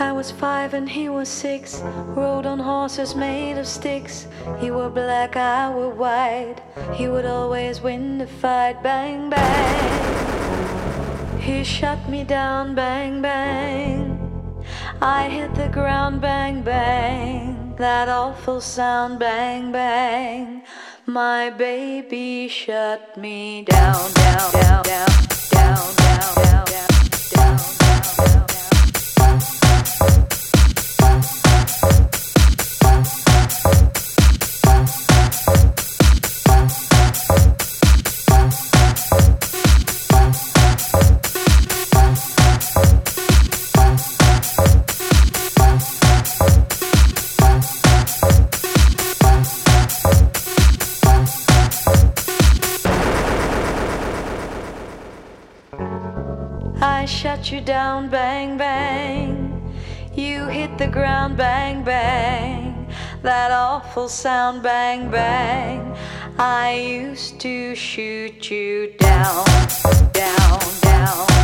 I was five and he was six. Rode on horses made of sticks. He were black, I were white. He would always win the fight. Bang, bang. He shut me down. Bang, bang. I hit the ground. Bang, bang. That awful sound. Bang, bang. My baby shut me down, down, down, down, down, I shut you down, bang, bang. You hit the ground, bang, bang. That awful sound, bang, bang. I used to shoot you down, down, down.